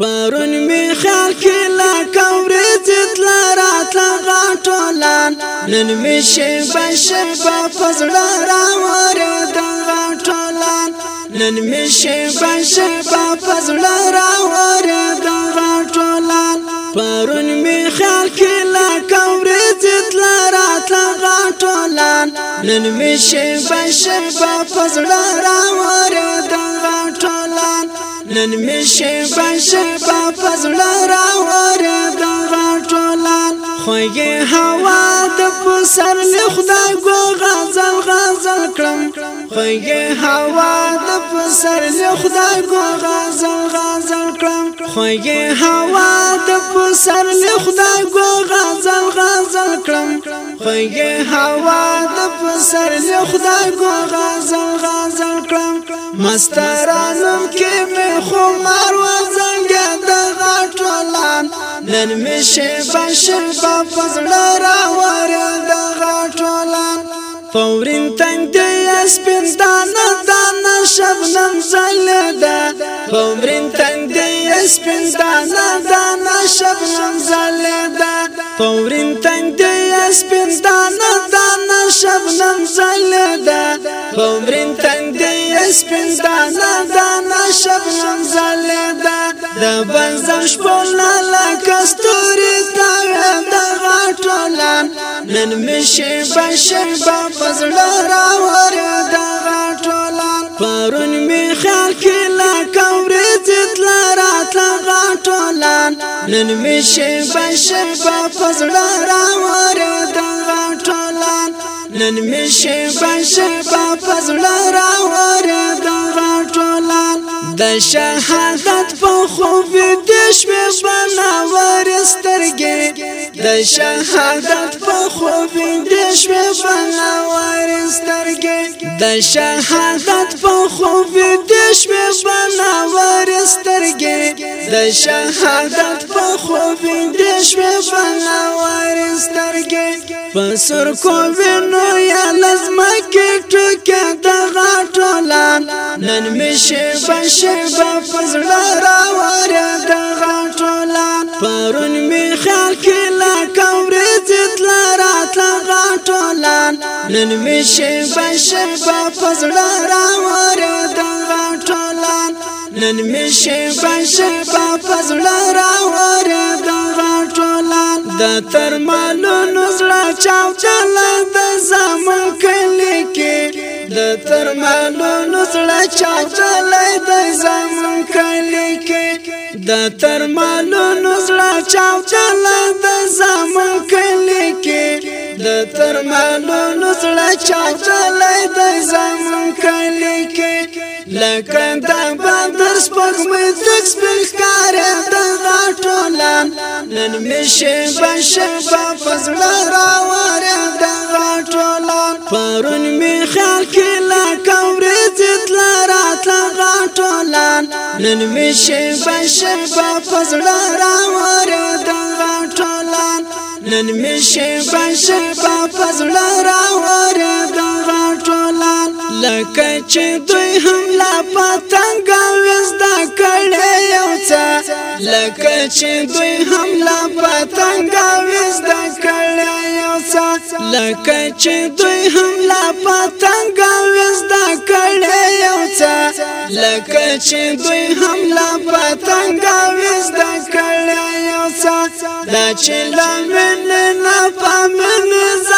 پرون می خیال کې لا کورې زتل راتلا غټولان نن می شی بشه په فزړه را وره د غټولان نن می شی بشه په فزړه را وره د غټولان پرون می خیال کې لا کورې زتل راتلا غټولان نن می شی بشه په فزړه را وره د غټولان نن می شیبه شیبه پزړه را ورد را ټولان خوږه هوا د پسر له خدای ګو غزل غزل کړم خوږه هوا د پسر له خدای ګو غزل غزل کړم خوږه هوا د پسر له خدای ګو غزل غزل کړم خوږه هوا د پسر مسترانم کې مې خمار و زنګا د غټولان نن مې شي بشل په پزړه را ور د غټولان فورین تنگ دې سپین دان دان شبنم زلدا فورین تنگ دې سپین دان دان شبنم زلدا فورین تنگ دې سپین دان دان شبنم زلدا فورین سپین دانا دانا شبنم زلیدا د بنزم شپونه لکه ستوري تاوه د غټولان نن مې شیبه شیبه په زړه راورې د غټولان پرون مې خیال کې لکه ورځې تله راتله غټولان نن مې شیبه شیبه په زړه راورې د غټولان نن می شي بشه په را ور دا ټولان د شهادت په خو دې بنا ور سترګې د شهادت په خو دې بنا ور سترګې د شهادت په خو دې بنا ور سترګې د شهادت په خو دیش شمه بنا سترګې په سر کو وینو یا لازمه کې ټکه د غټولان نن می شپه شپه فزړه را وره د غټولان پرون می خیال کې لا کورې تل رات لا غټولان نن می شپه شپه فزړه را وره د غټولان نن می شپه شپه فزړه را وره د غټولان د تر مالونو زړه چاو چاله د زمون کلی کې د تر مالونو زړه چاو چاله د زمون کلی کې د تر مالونو زړه چاو چاله د زمون کلی کې د تر مالونو زړه چاو چاله د زمون کلی لکه د بدر سپګمې تک سپین ښکار د غټولان نن مې شپه شپه فزړه راوړې د غټولان پرون مې خیال کې لکه ورځ تل راتل غټولان نن مې شپه شپه فزړه راوړې د غټولان نن مې شپه شپه فزړه راوړې لکه چې دوی هم لا پتنګ وزدا کړي یو څه لکه چې دوی هم لا پتنګ وزدا کړي یو څه لکه چې دوی هم لا پتنګ وزدا کړي یو څه لکه چې دوی هم لا پتنګ وزدا کړي یو څه دا چې لمن نه پامن ز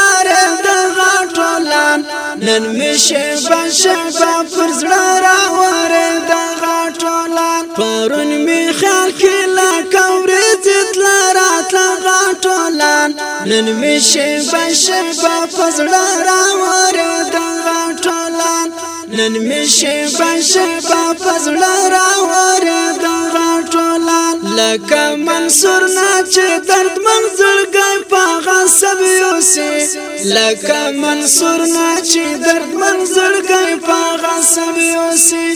نن می شیبا شیبا پر زړه راوړې د غټولا پرون می خیال کې لا کورې زتل راتل غټولا نن می شیبا شیبا پر زړه راوړې د غټولا نن می شیبا شیبا پر زړه راوړې د غټولا لکه منصور نه چې درد منزل ګای پاغه سبي سي لکه منصور نه چې درد منظر کوي پاغه سميو سي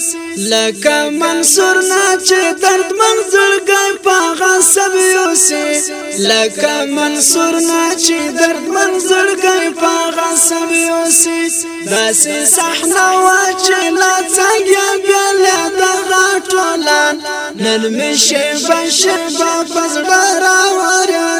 لکه منصور نه چې درد منظر کوي پاغه سميو سي لکه منصور نه چې درد منظر کوي پاغه سميو سي داسې صحنه وا چې لا څنګه بیا له دغه ټولان نن مشه بشه په پزړه راوړم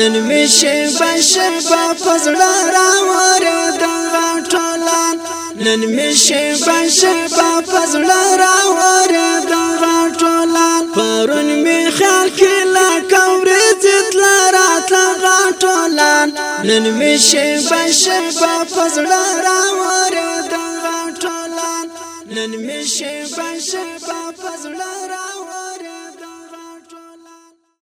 نن می شیبه شیبه پزړه را ورد غټولان نن می شیبه شیبه پزړه را ورد غټولان پرون می خیال کې لا کورې زتل راتل غټولان نن می شیبه شیبه پزړه را ورد غټولان نن می شیبه شیبه پزړه را